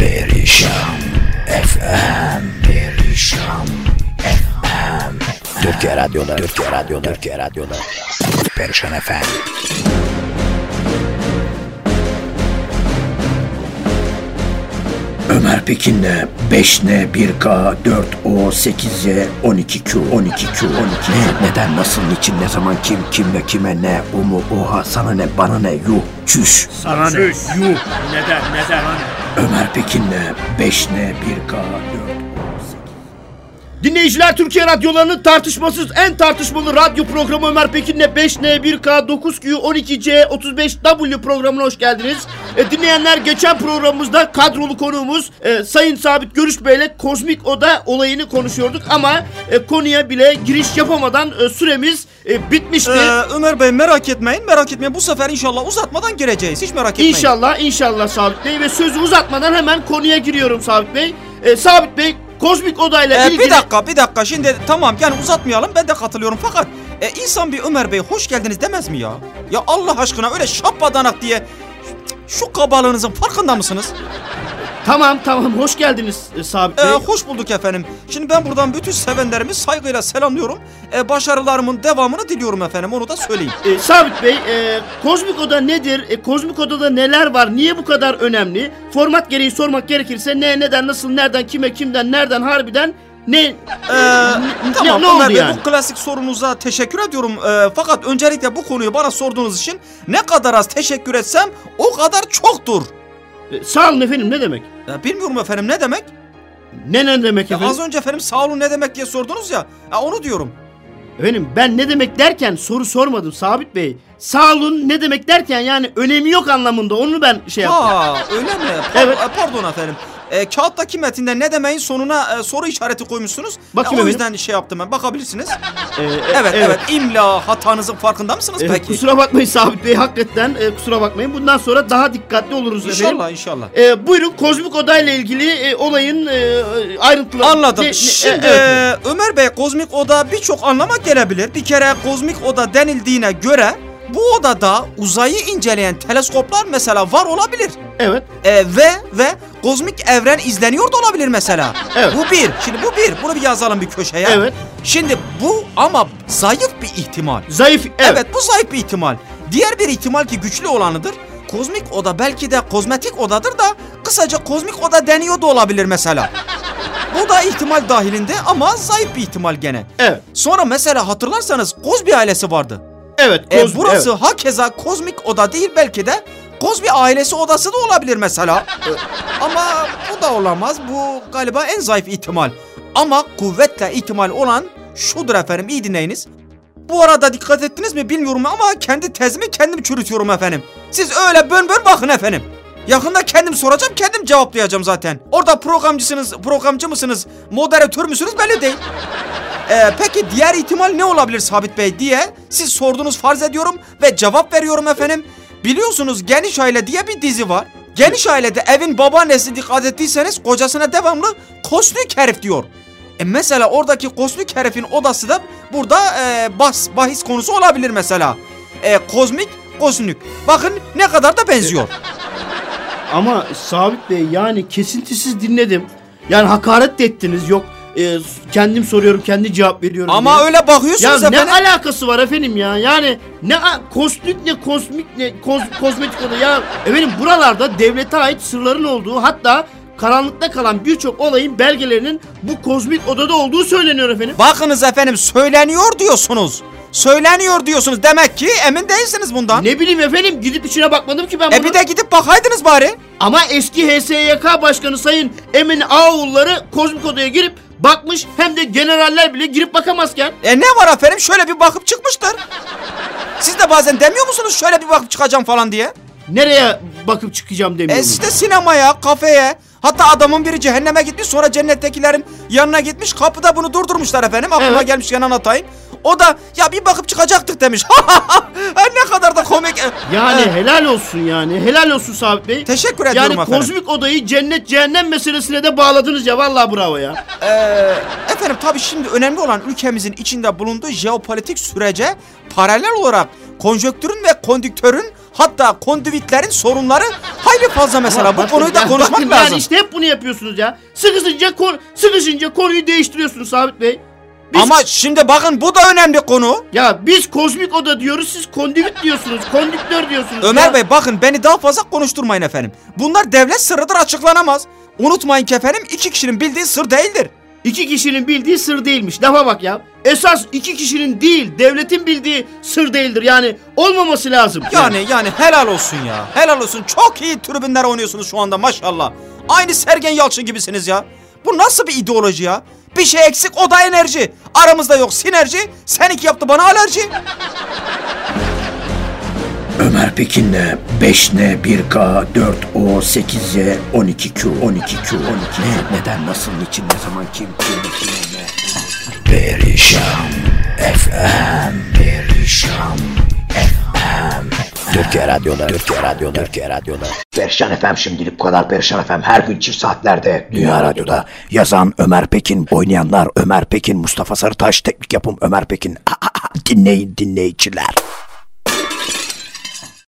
Perişan FM Perişan FM Türkiye Radyo'da Türkiye Radyo'da Türkiye Radyo'da. Perişan FM Ömer Pekin'le 5N 1K 4O 8Y 12Q 12Q 12 Ne? Neden? Nasıl? Niçin? Ne zaman? Kim? Kimle? Kime ne? O mu? Oha? Sana ne? Bana ne? Yuh. Çüş. Sana ne? Yuh. Neden? Neden? Ömer Pekin'le 5N 1K 4 Dinleyiciler Türkiye radyolarının tartışmasız en tartışmalı radyo programı Ömer Pekin'le 5N, 1K, 9Q, 12C, 35W programına hoş geldiniz. E, dinleyenler geçen programımızda kadrolu konuğumuz e, Sayın Sabit Görüş Bey'le Kozmik Oda olayını konuşuyorduk ama e, konuya bile giriş yapamadan e, süremiz e, bitmişti. Ee, Ömer Bey merak etmeyin merak etmeyin bu sefer inşallah uzatmadan gireceğiz hiç merak etmeyin. İnşallah, inşallah Sabit Bey ve sözü uzatmadan hemen konuya giriyorum Sabit Bey. E, Sabit Bey Kozmik Oda ile Ee, ilgili... bir dakika bir dakika şimdi tamam yani uzatmayalım ben de katılıyorum fakat e, insan bir Ömer Bey hoş geldiniz demez mi ya? Ya Allah aşkına öyle şapadanak diye şu kabalığınızın farkında mısınız? Tamam tamam hoş geldiniz e, Sabit Ee, Bey. hoş bulduk efendim. Şimdi ben buradan bütün sevenlerimi saygıyla selamlıyorum. Ee, başarılarımın devamını diliyorum efendim onu da söyleyeyim. E, Sabit Bey, e, Kozmik Oda nedir? E, Kozmik Oda'da neler var? Niye bu kadar önemli? Format gereği sormak gerekirse ne, neden, nasıl, nereden, kime, kimden, nereden, harbiden ne? Ee, ne- tamam ne Ömer oldu Bey yani? bu klasik sorunuza teşekkür ediyorum. Ee, fakat öncelikle bu konuyu bana sorduğunuz için ne kadar az teşekkür etsem o kadar çoktur. E, sağ olun efendim ne demek? Ya bilmiyorum efendim ne demek? Ne ne demek Ya efendim? az önce efendim sağ olun ne demek diye sordunuz ya. ya onu diyorum. Efendim ben ne demek derken soru sormadım Sabit Bey. Sağ olun ne demek derken yani önemi yok anlamında onu ben şey yaptım. Ha öyle mi? Pa- Evet. e, Pardon efendim. E, kağıttaki metinde ne demeyin sonuna e, soru işareti koymuşsunuz. Bakayım E, o yüzden şey yaptım ben. Bakabilirsiniz. E, e, Evet evet, imla hatanızın farkında mısınız E, peki? kusura bakmayın Sabit Bey hakikaten e, kusura bakmayın. Bundan sonra daha dikkatli oluruz efendim. İnşallah inşallah. E, buyurun Kozmik Oda ile ilgili e, olayın e, ayrıntıları. Anladım. Ne- ne- Şimdi e, evet. e, Ömer Bey kozmik oda birçok anlama gelebilir. Bir kere kozmik oda denildiğine göre bu odada uzayı inceleyen teleskoplar mesela var olabilir. Evet. E, ve ve kozmik evren izleniyor da olabilir mesela. Evet. Bu bir. Şimdi bu bir. Bunu bir yazalım bir köşeye. Evet. Şimdi bu ama zayıf bir ihtimal. Zayıf. Evet. Evet. bu zayıf bir ihtimal. Diğer bir ihtimal ki güçlü olanıdır. Kozmik oda belki de kozmetik odadır da kısaca kozmik oda deniyor da olabilir mesela. Bu da ihtimal dahilinde ama zayıf bir ihtimal gene. Evet. Sonra mesela hatırlarsanız Kozbi ailesi vardı. Evet. E, Koz- burası evet. hakeza kozmik oda değil belki de Kozbi ailesi odası da olabilir mesela. E, ama bu da olamaz. Bu galiba en zayıf ihtimal. Ama kuvvetle ihtimal olan şudur efendim iyi dinleyiniz. Bu arada dikkat ettiniz mi bilmiyorum ama kendi tezimi kendim çürütüyorum efendim. Siz öyle bön bön bakın efendim. Yakında kendim soracağım, kendim cevaplayacağım zaten. Orada programcısınız, programcı mısınız, moderatör müsünüz belli değil. Ee, peki diğer ihtimal ne olabilir Sabit Bey diye siz sordunuz farz ediyorum ve cevap veriyorum efendim. Biliyorsunuz Geniş Aile diye bir dizi var. Geniş Aile'de evin babaannesi dikkat ettiyseniz kocasına devamlı kosnük herif diyor. E mesela oradaki kosnük herifin odası da burada e, bas, bahis konusu olabilir mesela. E, kozmik kosnük. Bakın ne kadar da benziyor. Ama Sabit Bey yani kesintisiz dinledim. Yani hakaret de ettiniz. Yok e, kendim soruyorum, kendi cevap veriyorum. Ama diye. öyle ya bakıyorsunuz ne alakası var efendim ya? Yani ne kosmik ne kozmik ne koz, kozmetik oda ya efendim buralarda devlete ait sırların olduğu hatta karanlıkta kalan birçok olayın belgelerinin bu kozmik odada olduğu söyleniyor efendim. Bakınız efendim söyleniyor diyorsunuz. Söyleniyor diyorsunuz. Demek ki emin değilsiniz bundan. Ne bileyim efendim gidip içine bakmadım ki ben E bunu. bir de gidip bakaydınız bari. Ama eski HSYK Başkanı Sayın Emin Ağoğulları kozmik odaya girip bakmış hem de generaller bile girip bakamazken. E ne var efendim şöyle bir bakıp çıkmıştır. Siz de bazen demiyor musunuz şöyle bir bakıp çıkacağım falan diye? Nereye bakıp çıkacağım E demiyorum. işte sinemaya, kafeye. Hatta adamın biri cehenneme gitmiş sonra cennettekilerin yanına gitmiş. Kapıda bunu durdurmuşlar efendim. Aklıma Evet. gelmişken anlatayım. O da ya bir bakıp çıkacaktık demiş. ne kadar da komik. Yani helal olsun yani. Helal olsun Sabit Bey. Teşekkür ediyorum Yani efendim. kozmik odayı cennet cehennem meselesine de bağladınız ya. Vallahi bravo ya. Ee, efendim tabii şimdi önemli olan ülkemizin içinde bulunduğu jeopolitik sürece paralel olarak konjöktürün ve kondüktörün Hatta kondivitlerin sorunları hayli fazla mesela. Ama Bu konuyu da konuşmak bakın lazım. Yani işte hep bunu yapıyorsunuz ya. Sıkışınca, konu, sıkışınca konuyu değiştiriyorsunuz Sabit Bey. Biz- Ama şimdi bakın bu da önemli konu. Ya biz kozmik oda diyoruz siz kondivit diyorsunuz. Kondüktör diyorsunuz. Ömer ya. Bey bakın beni daha fazla konuşturmayın efendim. Bunlar devlet sırrıdır açıklanamaz. Unutmayın ki efendim iki kişinin bildiği sır değildir. İki kişinin bildiği sır değilmiş. Lafa bak ya. Esas iki kişinin değil devletin bildiği sır değildir. Yani olmaması lazım. Yani yani helal olsun ya. Helal olsun. Çok iyi tribünler oynuyorsunuz şu anda maşallah. Aynı Sergen Yalçın gibisiniz ya. Bu nasıl bir ideoloji ya? Bir şey eksik o da enerji. Aramızda yok sinerji. Seninki yaptı bana alerji. Ömer Pekin'le 5N 1K 4O 8Z 12Q 12Q 12 ne neden nasıl niçin ne zaman kim kim kim ne Perişan FM Perişan FM Türkiye Radyo'da Türkiye Radyo'da Türkiye Radyo'da. Perişan FM şimdilik bu kadar Perişan FM her gün çift saatlerde Dünya Radyo'da. Yazan Ömer Pekin oynayanlar Ömer Pekin Mustafa Sarıtaş teknik yapım Ömer Pekin. Dinleyin dinleyiciler